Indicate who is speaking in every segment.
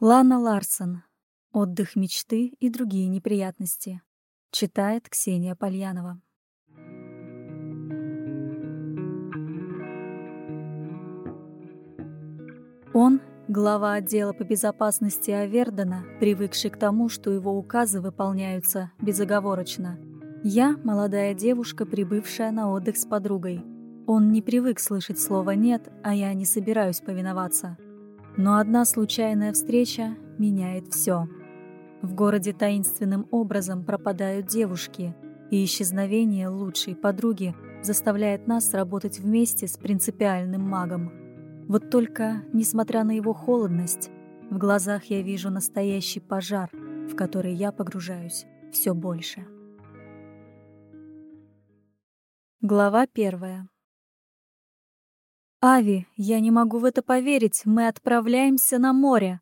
Speaker 1: Лана Ларсон. Отдых мечты и другие неприятности. Читает Ксения Пальянова. Он, глава отдела по безопасности Авердена, привыкший к тому, что его указы выполняются безоговорочно. Я — молодая девушка, прибывшая на отдых с подругой. Он не привык слышать слово «нет», а я не собираюсь повиноваться. Но одна случайная встреча меняет все. В городе таинственным образом пропадают девушки, и исчезновение лучшей подруги заставляет нас работать вместе с принципиальным магом. Вот только, несмотря на его холодность, в глазах я вижу настоящий пожар, в который я погружаюсь все больше. Глава первая. «Ави, я не могу в это поверить, мы отправляемся на море!»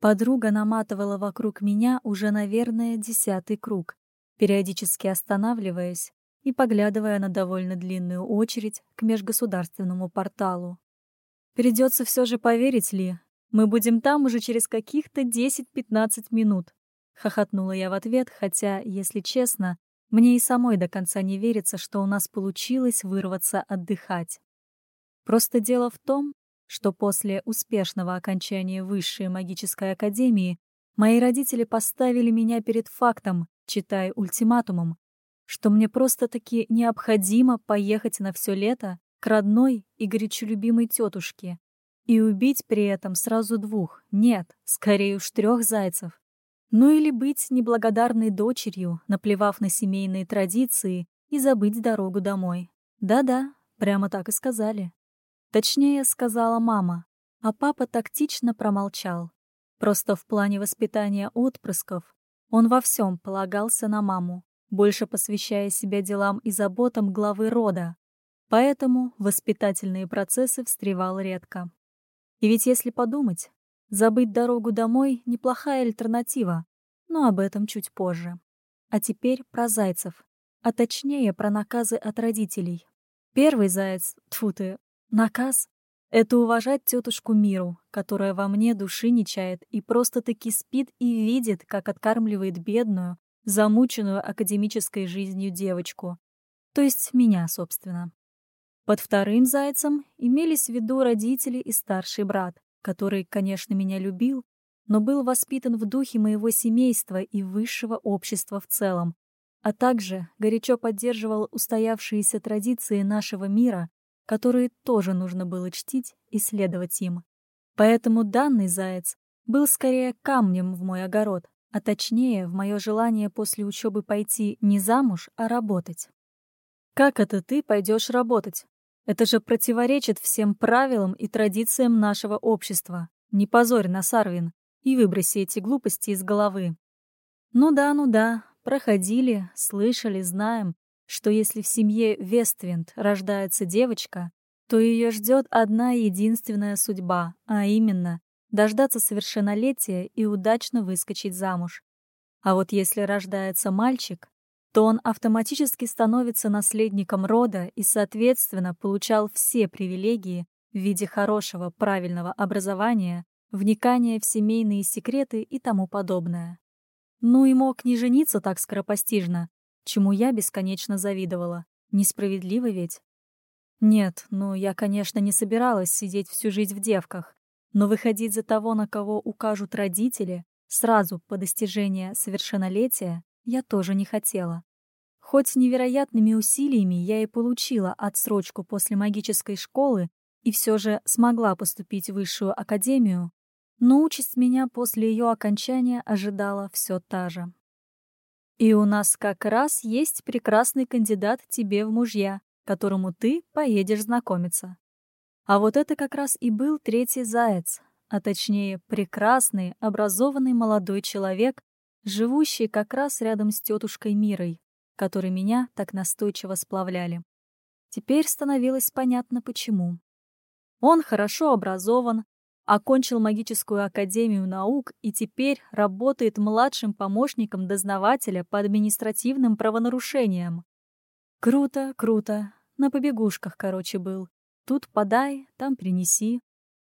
Speaker 1: Подруга наматывала вокруг меня уже, наверное, десятый круг, периодически останавливаясь и поглядывая на довольно длинную очередь к межгосударственному порталу. Придется все же поверить Ли. Мы будем там уже через каких-то 10-15 минут. Хохотнула я в ответ, хотя, если честно, мне и самой до конца не верится, что у нас получилось вырваться отдыхать. Просто дело в том, что после успешного окончания высшей магической академии мои родители поставили меня перед фактом, читая ультиматумом, что мне просто-таки необходимо поехать на все лето к родной и горячо любимой тетушке и убить при этом сразу двух, нет, скорее уж трех зайцев. Ну или быть неблагодарной дочерью, наплевав на семейные традиции и забыть дорогу домой. Да-да, прямо так и сказали. Точнее, сказала мама, а папа тактично промолчал. Просто в плане воспитания отпрысков он во всем полагался на маму, больше посвящая себя делам и заботам главы рода, Поэтому воспитательные процессы встревал редко. И ведь если подумать, забыть дорогу домой — неплохая альтернатива, но об этом чуть позже. А теперь про зайцев, а точнее про наказы от родителей. Первый заяц, тьфу ты, наказ — это уважать тетушку Миру, которая во мне души не чает и просто-таки спит и видит, как откармливает бедную, замученную академической жизнью девочку. То есть меня, собственно. Под вторым зайцем имелись в виду родители и старший брат, который, конечно, меня любил, но был воспитан в духе моего семейства и высшего общества в целом, а также горячо поддерживал устоявшиеся традиции нашего мира, которые тоже нужно было чтить и следовать им. Поэтому данный заяц был скорее камнем в мой огород, а точнее в мое желание после учебы пойти не замуж, а работать. «Как это ты пойдешь работать?» Это же противоречит всем правилам и традициям нашего общества. Не позорь нас, Арвин, и выброси эти глупости из головы. Ну да, ну да, проходили, слышали, знаем, что если в семье Вествинд рождается девочка, то ее ждет одна единственная судьба, а именно дождаться совершеннолетия и удачно выскочить замуж. А вот если рождается мальчик, то он автоматически становится наследником рода и, соответственно, получал все привилегии в виде хорошего, правильного образования, вникания в семейные секреты и тому подобное. Ну и мог не жениться так скоропостижно, чему я бесконечно завидовала. Несправедливо ведь? Нет, ну я, конечно, не собиралась сидеть всю жизнь в девках, но выходить за того, на кого укажут родители, сразу по достижении совершеннолетия, я тоже не хотела. Хоть невероятными усилиями я и получила отсрочку после магической школы и все же смогла поступить в высшую академию, но участь меня после ее окончания ожидала все та же. И у нас как раз есть прекрасный кандидат тебе в мужья, которому ты поедешь знакомиться. А вот это как раз и был третий заяц, а точнее прекрасный, образованный молодой человек, живущий как раз рядом с тетушкой Мирой, которые меня так настойчиво сплавляли. Теперь становилось понятно, почему. Он хорошо образован, окончил магическую академию наук и теперь работает младшим помощником дознавателя по административным правонарушениям. Круто, круто. На побегушках, короче, был. Тут подай, там принеси.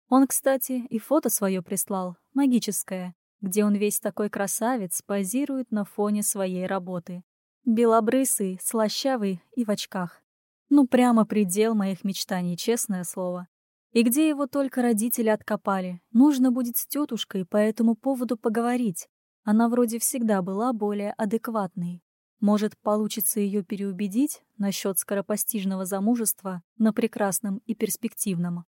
Speaker 1: Он, кстати, и фото свое прислал, магическое, где он весь такой красавец позирует на фоне своей работы. Белобрысый, слащавый и в очках. Ну, прямо предел моих мечтаний, честное слово. И где его только родители откопали, нужно будет с тетушкой по этому поводу поговорить. Она вроде всегда была более адекватной. Может, получится ее переубедить насчет скоропостижного замужества на прекрасном и перспективном.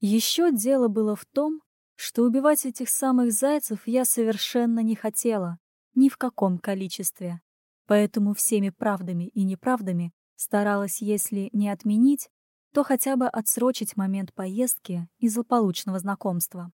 Speaker 1: Еще дело было в том, что убивать этих самых зайцев я совершенно не хотела, ни в каком количестве. Поэтому всеми правдами и неправдами старалась, если не отменить, то хотя бы отсрочить момент поездки и злополучного знакомства.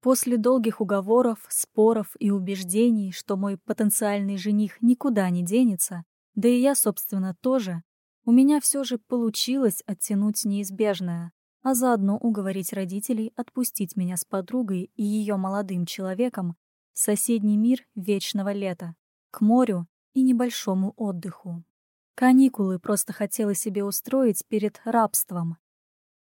Speaker 1: После долгих уговоров, споров и убеждений, что мой потенциальный жених никуда не денется, да и я, собственно, тоже, у меня все же получилось оттянуть неизбежное а заодно уговорить родителей отпустить меня с подругой и ее молодым человеком в соседний мир вечного лета, к морю и небольшому отдыху. Каникулы просто хотела себе устроить перед рабством.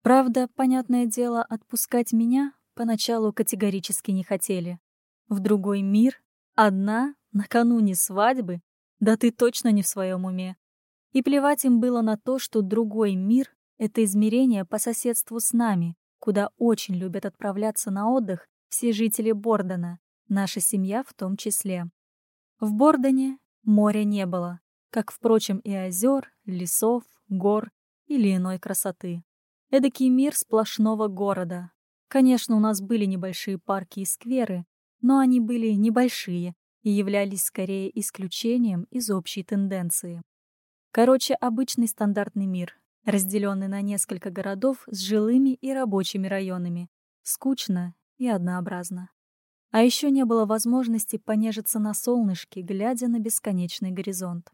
Speaker 1: Правда, понятное дело, отпускать меня поначалу категорически не хотели. В другой мир? Одна? Накануне свадьбы? Да ты точно не в своем уме. И плевать им было на то, что другой мир это измерение по соседству с нами, куда очень любят отправляться на отдых все жители Бордона, наша семья в том числе. В Бордоне моря не было, как, впрочем, и озер, лесов, гор или иной красоты. Эдакий мир сплошного города. Конечно, у нас были небольшие парки и скверы, но они были небольшие и являлись скорее исключением из общей тенденции. Короче, обычный стандартный мир, разделенный на несколько городов с жилыми и рабочими районами. Скучно и однообразно. А еще не было возможности понежиться на солнышке, глядя на бесконечный горизонт.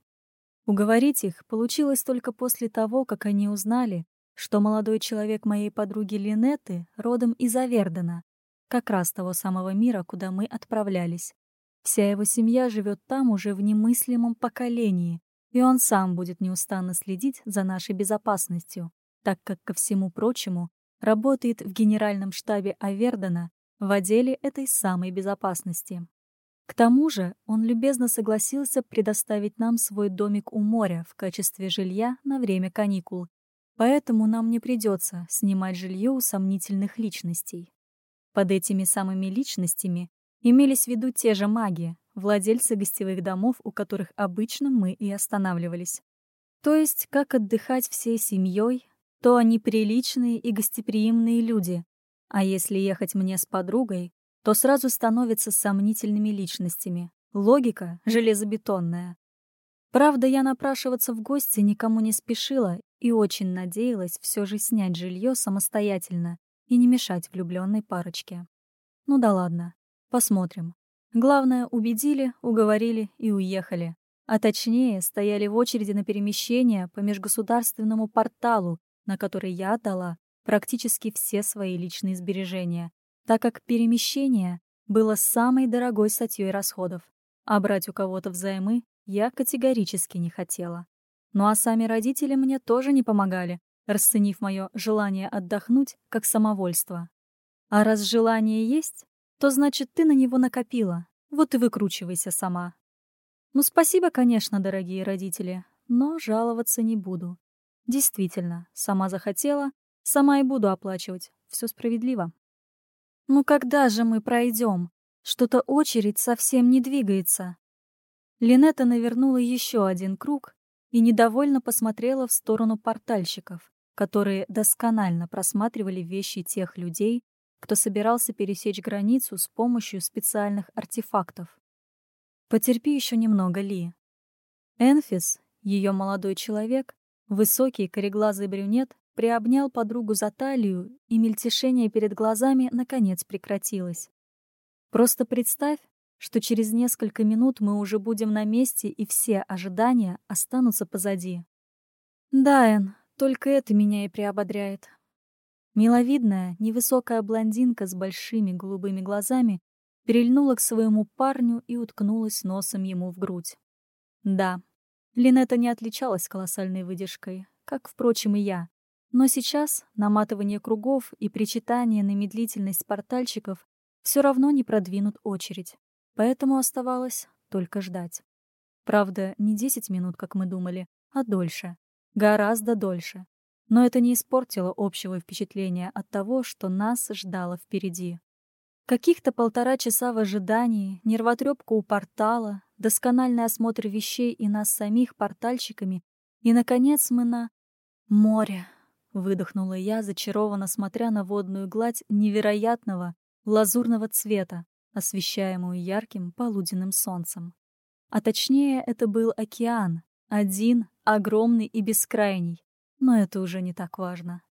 Speaker 1: Уговорить их получилось только после того, как они узнали, что молодой человек моей подруги Линеты родом из Авердена, как раз того самого мира, куда мы отправлялись. Вся его семья живет там уже в немыслимом поколении, и он сам будет неустанно следить за нашей безопасностью, так как, ко всему прочему, работает в генеральном штабе Авердена в отделе этой самой безопасности. К тому же он любезно согласился предоставить нам свой домик у моря в качестве жилья на время каникул, поэтому нам не придется снимать жилье у сомнительных личностей. Под этими самыми личностями имелись в виду те же маги, владельцы гостевых домов, у которых обычно мы и останавливались. То есть, как отдыхать всей семьей, то они приличные и гостеприимные люди, а если ехать мне с подругой, то сразу становятся сомнительными личностями. Логика железобетонная. Правда, я напрашиваться в гости никому не спешила и очень надеялась все же снять жилье самостоятельно и не мешать влюбленной парочке. Ну да ладно, посмотрим. Главное, убедили, уговорили и уехали. А точнее, стояли в очереди на перемещение по межгосударственному порталу, на который я отдала практически все свои личные сбережения, так как перемещение было самой дорогой статьей расходов, а брать у кого-то взаймы я категорически не хотела. Ну а сами родители мне тоже не помогали, расценив мое желание отдохнуть как самовольство. А раз желание есть, то значит ты на него накопила. Вот и выкручивайся сама. Ну, спасибо, конечно, дорогие родители, но жаловаться не буду. Действительно, сама захотела, сама и буду оплачивать. Все справедливо. Ну когда же мы пройдем? Что-то очередь совсем не двигается. Линета навернула еще один круг и недовольно посмотрела в сторону портальщиков, которые досконально просматривали вещи тех людей, кто собирался пересечь границу с помощью специальных артефактов. Потерпи еще немного, Ли. Энфис, ее молодой человек, высокий кореглазый брюнет, приобнял подругу за талию, и мельтешение перед глазами наконец прекратилось. Просто представь, что через несколько минут мы уже будем на месте, и все ожидания останутся позади. Да, только это меня и приободряет. Миловидная, невысокая блондинка с большими голубыми глазами перельнула к своему парню и уткнулась носом ему в грудь. Да, Линета не отличалась колоссальной выдержкой, как, впрочем, и я. Но сейчас наматывание кругов и причитание на медлительность портальщиков все равно не продвинут очередь, поэтому оставалось только ждать. Правда, не 10 минут, как мы думали, а дольше. Гораздо дольше. Но это не испортило общего впечатления от того, что нас ждало впереди. Каких-то полтора часа в ожидании, нервотрепка у портала, доскональный осмотр вещей и нас самих портальщиками, и, наконец, мы на... море. Выдохнула я, зачарованно смотря на водную гладь невероятного лазурного цвета, освещаемую ярким полуденным солнцем. А точнее, это был океан, один, огромный и бескрайний, но это уже не так важно.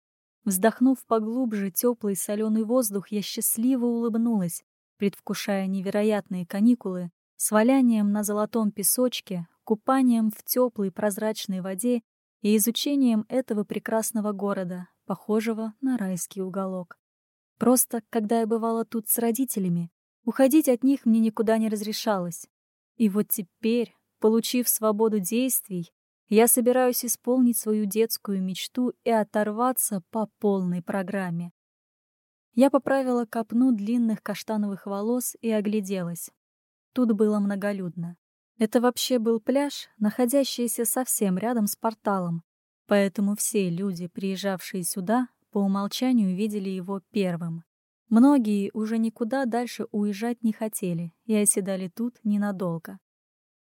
Speaker 1: Вздохнув поглубже теплый соленый воздух, я счастливо улыбнулась, предвкушая невероятные каникулы с валянием на золотом песочке, купанием в теплой прозрачной воде и изучением этого прекрасного города, похожего на райский уголок. Просто, когда я бывала тут с родителями, уходить от них мне никуда не разрешалось. И вот теперь, получив свободу действий, я собираюсь исполнить свою детскую мечту и оторваться по полной программе. Я поправила копну длинных каштановых волос и огляделась. Тут было многолюдно. Это вообще был пляж, находящийся совсем рядом с порталом, поэтому все люди, приезжавшие сюда, по умолчанию видели его первым. Многие уже никуда дальше уезжать не хотели и оседали тут ненадолго.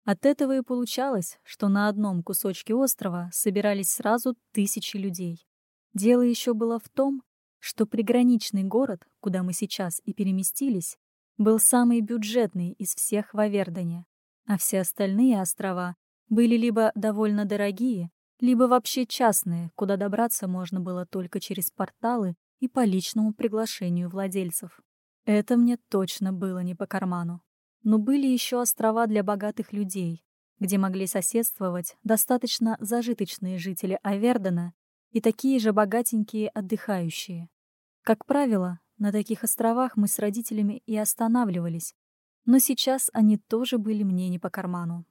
Speaker 1: От этого и получалось, что на одном кусочке острова собирались сразу тысячи людей. Дело еще было в том, что приграничный город, куда мы сейчас и переместились, был самый бюджетный из всех в Авердоне а все остальные острова были либо довольно дорогие, либо вообще частные, куда добраться можно было только через порталы и по личному приглашению владельцев. Это мне точно было не по карману. Но были еще острова для богатых людей, где могли соседствовать достаточно зажиточные жители Авердена и такие же богатенькие отдыхающие. Как правило, на таких островах мы с родителями и останавливались, но сейчас они тоже были мне не по карману.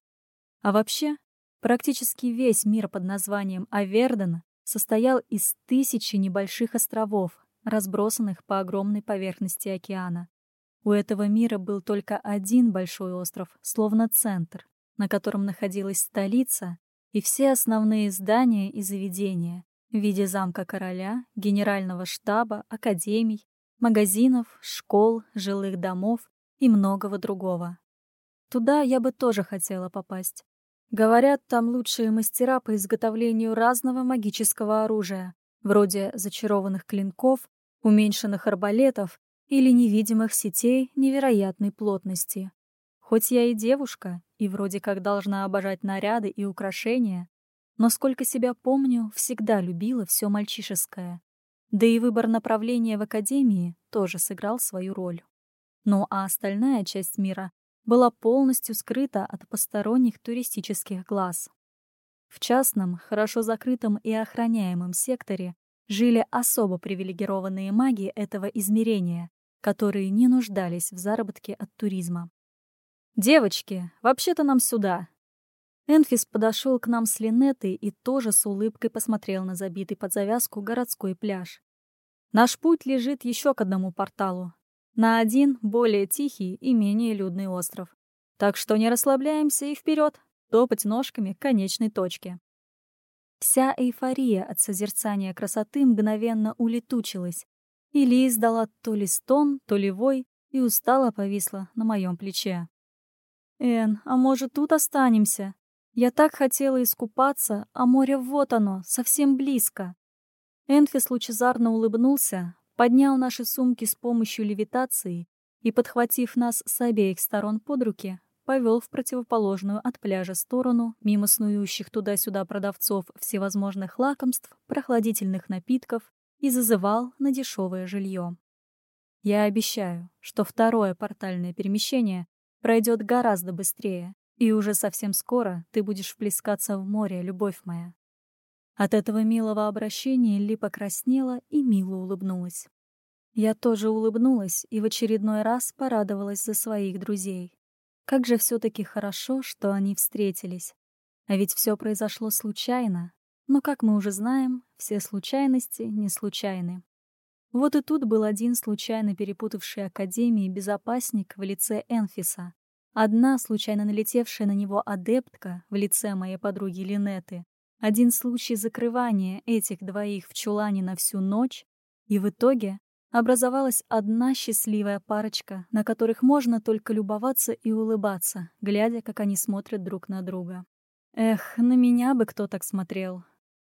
Speaker 1: А вообще, практически весь мир под названием Аверден состоял из тысячи небольших островов, разбросанных по огромной поверхности океана. У этого мира был только один большой остров, словно центр, на котором находилась столица и все основные здания и заведения в виде замка короля, генерального штаба, академий, магазинов, школ, жилых домов и многого другого. Туда я бы тоже хотела попасть. Говорят, там лучшие мастера по изготовлению разного магического оружия, вроде зачарованных клинков, уменьшенных арбалетов или невидимых сетей невероятной плотности. Хоть я и девушка, и вроде как должна обожать наряды и украшения, но сколько себя помню, всегда любила все мальчишеское. Да и выбор направления в академии тоже сыграл свою роль. Ну а остальная часть мира была полностью скрыта от посторонних туристических глаз. В частном, хорошо закрытом и охраняемом секторе жили особо привилегированные маги этого измерения, которые не нуждались в заработке от туризма. «Девочки, вообще-то нам сюда!» Энфис подошел к нам с Линетой и тоже с улыбкой посмотрел на забитый под завязку городской пляж. Наш путь лежит еще к одному порталу, на один более тихий и менее людный остров. Так что не расслабляемся и вперед, топать ножками к конечной точке. Вся эйфория от созерцания красоты мгновенно улетучилась, и Ли издала то ли стон, то ли вой, и устало повисла на моем плече. «Эн, а может, тут останемся? Я так хотела искупаться, а море вот оно, совсем близко». Энфис лучезарно улыбнулся, поднял наши сумки с помощью левитации и, подхватив нас с обеих сторон под руки, повел в противоположную от пляжа сторону, мимо снующих туда-сюда продавцов всевозможных лакомств, прохладительных напитков и зазывал на дешевое жилье. Я обещаю, что второе портальное перемещение пройдет гораздо быстрее, и уже совсем скоро ты будешь вплескаться в море, любовь моя. От этого милого обращения Ли покраснела и мило улыбнулась. Я тоже улыбнулась и в очередной раз порадовалась за своих друзей. Как же все-таки хорошо, что они встретились. А ведь все произошло случайно. Но, как мы уже знаем, все случайности не случайны. Вот и тут был один случайно перепутавший Академии безопасник в лице Энфиса, одна случайно налетевшая на него адептка в лице моей подруги Линеты, один случай закрывания этих двоих в чулане на всю ночь, и в итоге образовалась одна счастливая парочка, на которых можно только любоваться и улыбаться, глядя, как они смотрят друг на друга. Эх, на меня бы кто так смотрел.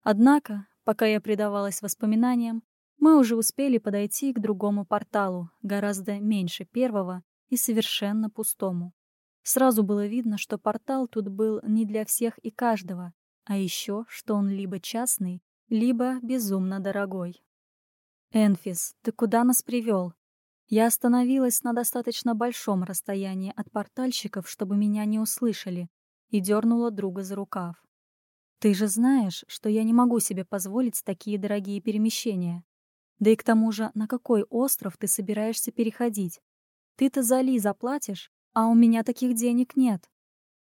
Speaker 1: Однако, пока я предавалась воспоминаниям, мы уже успели подойти к другому порталу, гораздо меньше первого и совершенно пустому. Сразу было видно, что портал тут был не для всех и каждого, а еще, что он либо частный, либо безумно дорогой. «Энфис, ты куда нас привел?» Я остановилась на достаточно большом расстоянии от портальщиков, чтобы меня не услышали, и дернула друга за рукав. «Ты же знаешь, что я не могу себе позволить такие дорогие перемещения. Да и к тому же, на какой остров ты собираешься переходить? Ты-то за Ли заплатишь, а у меня таких денег нет.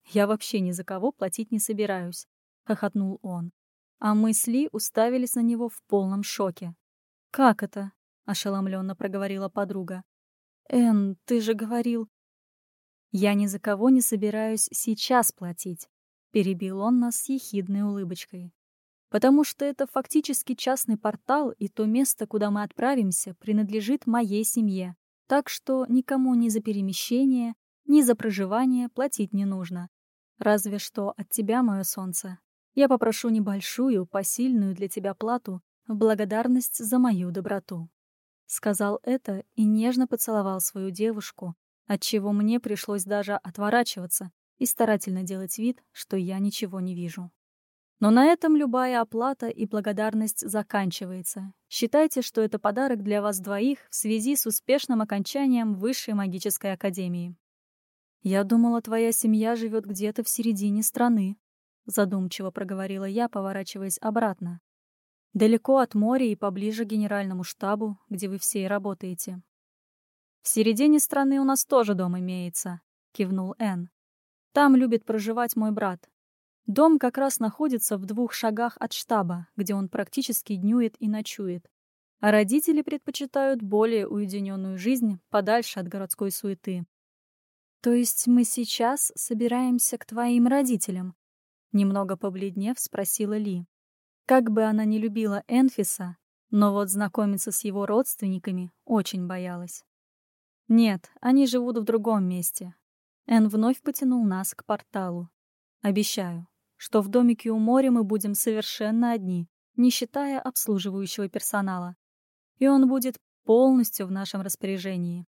Speaker 1: Я вообще ни за кого платить не собираюсь, хохотнул он. А мы с Ли уставились на него в полном шоке. Как это? ошеломленно проговорила подруга. Эн, ты же говорил... Я ни за кого не собираюсь сейчас платить, перебил он нас с ехидной улыбочкой потому что это фактически частный портал, и то место, куда мы отправимся, принадлежит моей семье. Так что никому ни за перемещение, ни за проживание платить не нужно. Разве что от тебя, мое солнце. Я попрошу небольшую, посильную для тебя плату в благодарность за мою доброту. Сказал это и нежно поцеловал свою девушку, отчего мне пришлось даже отворачиваться и старательно делать вид, что я ничего не вижу. Но на этом любая оплата и благодарность заканчивается. Считайте, что это подарок для вас двоих в связи с успешным окончанием Высшей магической академии. «Я думала, твоя семья живет где-то в середине страны», — задумчиво проговорила я, поворачиваясь обратно. «Далеко от моря и поближе к генеральному штабу, где вы все и работаете». «В середине страны у нас тоже дом имеется», — кивнул Энн. «Там любит проживать мой брат, Дом как раз находится в двух шагах от штаба, где он практически днюет и ночует. А родители предпочитают более уединенную жизнь подальше от городской суеты. «То есть мы сейчас собираемся к твоим родителям?» Немного побледнев, спросила Ли. Как бы она ни любила Энфиса, но вот знакомиться с его родственниками очень боялась. «Нет, они живут в другом месте». Эн вновь потянул нас к порталу. «Обещаю, что в домике у моря мы будем совершенно одни, не считая обслуживающего персонала. И он будет полностью в нашем распоряжении.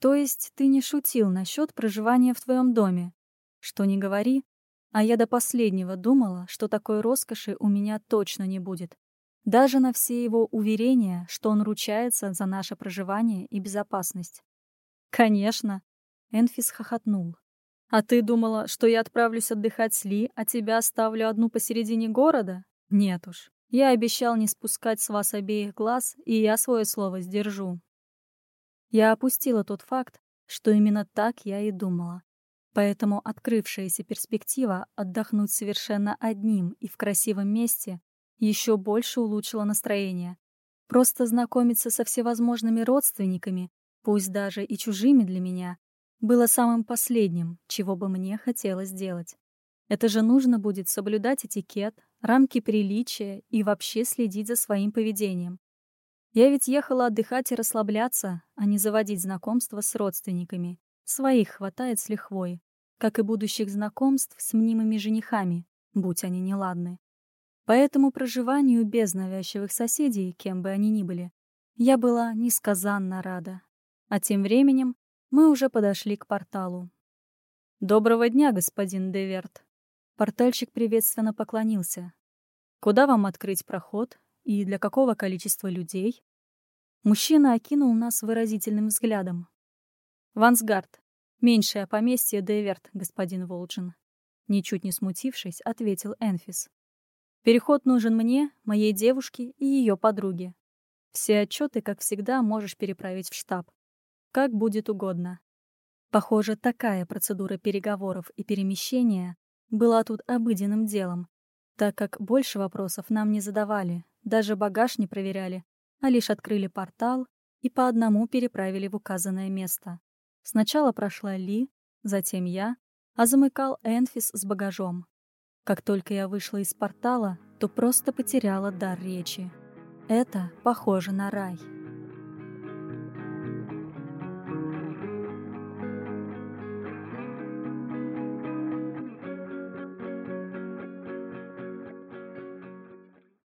Speaker 1: То есть ты не шутил насчет проживания в твоем доме? Что не говори, а я до последнего думала, что такой роскоши у меня точно не будет. Даже на все его уверения, что он ручается за наше проживание и безопасность. Конечно, Энфис хохотнул. А ты думала, что я отправлюсь отдыхать с Ли, а тебя оставлю одну посередине города? Нет уж. Я обещал не спускать с вас обеих глаз, и я свое слово сдержу. Я опустила тот факт, что именно так я и думала. Поэтому открывшаяся перспектива отдохнуть совершенно одним и в красивом месте еще больше улучшила настроение. Просто знакомиться со всевозможными родственниками, пусть даже и чужими для меня, было самым последним, чего бы мне хотелось сделать. Это же нужно будет соблюдать этикет, рамки приличия и вообще следить за своим поведением. Я ведь ехала отдыхать и расслабляться, а не заводить знакомства с родственниками. Своих хватает с лихвой, как и будущих знакомств с мнимыми женихами, будь они неладны. Поэтому проживанию без навязчивых соседей, кем бы они ни были, я была несказанно рада. А тем временем мы уже подошли к порталу. «Доброго дня, господин Деверт!» Портальщик приветственно поклонился. «Куда вам открыть проход и для какого количества людей?» Мужчина окинул нас выразительным взглядом. «Вансгард, меньшее поместье Деверт, господин Волджин», ничуть не смутившись, ответил Энфис. «Переход нужен мне, моей девушке и ее подруге. Все отчеты, как всегда, можешь переправить в штаб как будет угодно. Похоже, такая процедура переговоров и перемещения была тут обыденным делом. так как больше вопросов нам не задавали, даже багаж не проверяли, а лишь открыли портал и по одному переправили в указанное место. Сначала прошла Ли, затем я, а замыкал Энфис с багажом. Как только я вышла из портала, то просто потеряла дар речи. Это похоже на рай.